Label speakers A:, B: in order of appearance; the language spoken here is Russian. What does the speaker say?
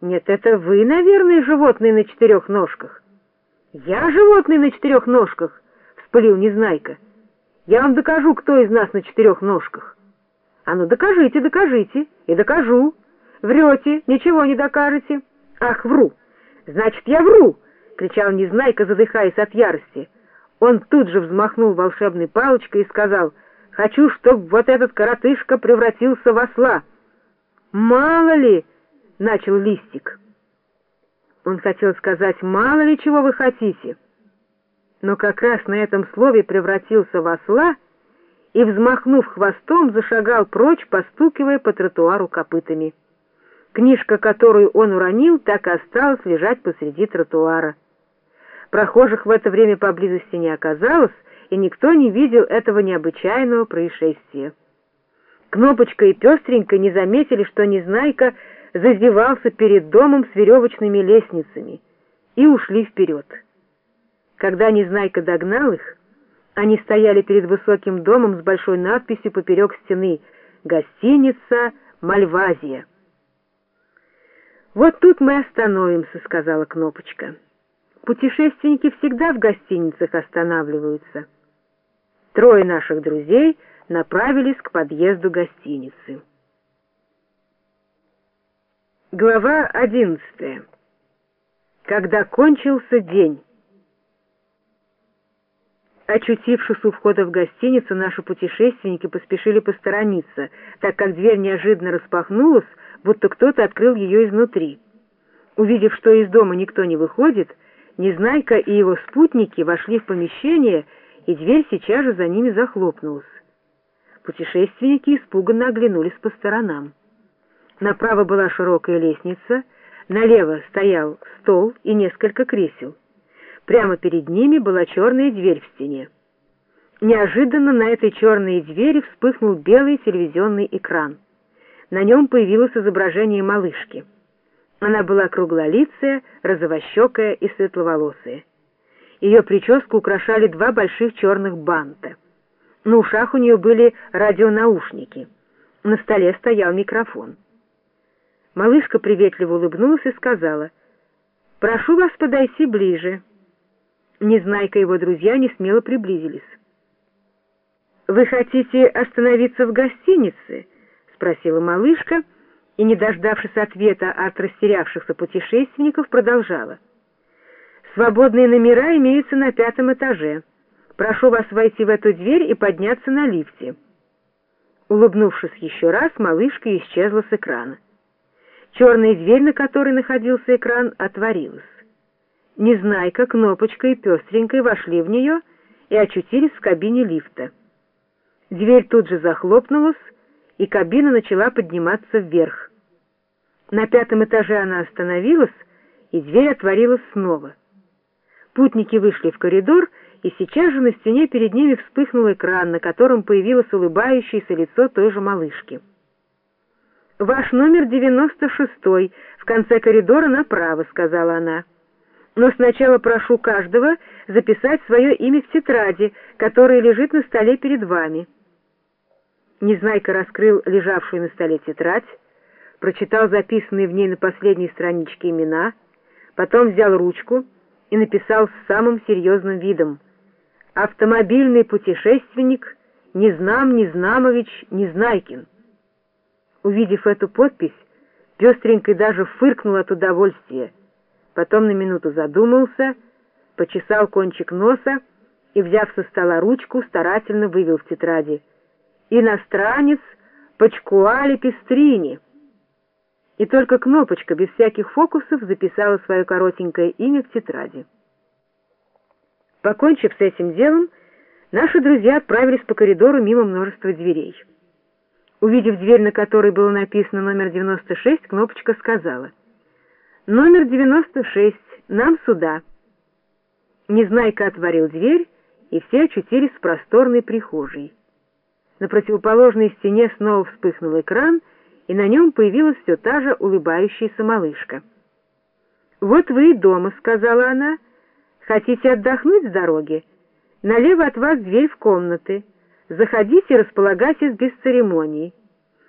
A: Нет, это вы, наверное, животные на четырех ножках. Я животный на четырех ножках, вспылил Незнайка. Я вам докажу, кто из нас на четырех ножках. А ну докажите, докажите, и докажу. Врете, ничего не докажете. Ах, вру. Значит, я вру, кричал Незнайка, задыхаясь от ярости. Он тут же взмахнул волшебной палочкой и сказал: "Хочу, чтобы вот этот коротышка превратился в осла". Мало ли, начал Листик. Он хотел сказать: "Мало ли чего вы хотите" но как раз на этом слове превратился в осла и, взмахнув хвостом, зашагал прочь, постукивая по тротуару копытами. Книжка, которую он уронил, так и осталась лежать посреди тротуара. Прохожих в это время поблизости не оказалось, и никто не видел этого необычайного происшествия. Кнопочка и Пестренька не заметили, что Незнайка зазевался перед домом с веревочными лестницами, и ушли вперед. Когда Незнайка догнал их, они стояли перед высоким домом с большой надписью поперек стены «Гостиница Мальвазия». «Вот тут мы остановимся», — сказала Кнопочка. «Путешественники всегда в гостиницах останавливаются». Трое наших друзей направились к подъезду гостиницы. Глава одиннадцатая. Когда кончился день. Очутившись у входа в гостиницу, наши путешественники поспешили посторониться, так как дверь неожиданно распахнулась, будто кто-то открыл ее изнутри. Увидев, что из дома никто не выходит, Незнайка и его спутники вошли в помещение, и дверь сейчас же за ними захлопнулась. Путешественники испуганно оглянулись по сторонам. Направо была широкая лестница, налево стоял стол и несколько кресел. Прямо перед ними была черная дверь в стене. Неожиданно на этой черной двери вспыхнул белый телевизионный экран. На нем появилось изображение малышки. Она была круглолицая, розовощекая и светловолосая. Ее прическу украшали два больших черных банта. На ушах у нее были радионаушники. На столе стоял микрофон. Малышка приветливо улыбнулась и сказала, «Прошу вас подойти ближе». Незнайка и его друзья не смело приблизились. «Вы хотите остановиться в гостинице?» — спросила малышка, и, не дождавшись ответа от растерявшихся путешественников, продолжала. «Свободные номера имеются на пятом этаже. Прошу вас войти в эту дверь и подняться на лифте». Улыбнувшись еще раз, малышка исчезла с экрана. Черная дверь, на которой находился экран, отворилась. Незнайка, Кнопочка и Пестренькой вошли в нее и очутились в кабине лифта. Дверь тут же захлопнулась, и кабина начала подниматься вверх. На пятом этаже она остановилась, и дверь отворилась снова. Путники вышли в коридор, и сейчас же на стене перед ними вспыхнул экран, на котором появилось улыбающееся лицо той же малышки. «Ваш номер девяносто шестой, в конце коридора направо», — сказала она но сначала прошу каждого записать свое имя в тетради, которая лежит на столе перед вами». Незнайка раскрыл лежавшую на столе тетрадь, прочитал записанные в ней на последней страничке имена, потом взял ручку и написал с самым серьезным видом «Автомобильный путешественник Незнам Незнамович Незнайкин». Увидев эту подпись, пестренький даже фыркнул от удовольствия, потом на минуту задумался, почесал кончик носа и, взяв со стола ручку, старательно вывел в тетради «Иностранец Пачкуали Пестрини». И только кнопочка без всяких фокусов записала свое коротенькое имя в тетради. Покончив с этим делом, наши друзья отправились по коридору мимо множества дверей. Увидев дверь, на которой было написано номер 96, кнопочка сказала — «Номер 96. Нам сюда». Незнайка отворил дверь, и все очутились в просторной прихожей. На противоположной стене снова вспыхнул экран, и на нем появилась все та же улыбающаяся малышка. «Вот вы и дома», — сказала она. «Хотите отдохнуть с дороги? Налево от вас дверь в комнаты. Заходите располагайтесь без церемоний».